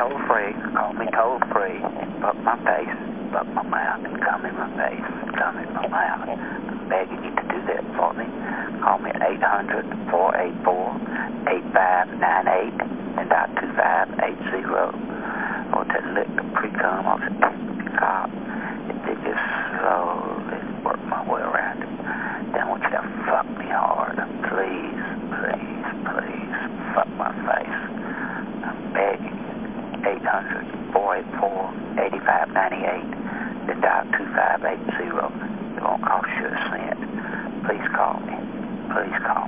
toll free. Call me toll free. Fuck my face. Fuck my mouth. And come in my face. Come in my mouth. I'm begging you to do that for me. Call me at 800-484-8598 and dot 2580. Or to lick the pre-cum off the cock. It just slowly work my way around it. Then I want you to fuck me hard. Please, please. Fuck my face. I'm begging you. 800-484-8598 then dial 2580. It won't cost you a cent. Please call me. Please call.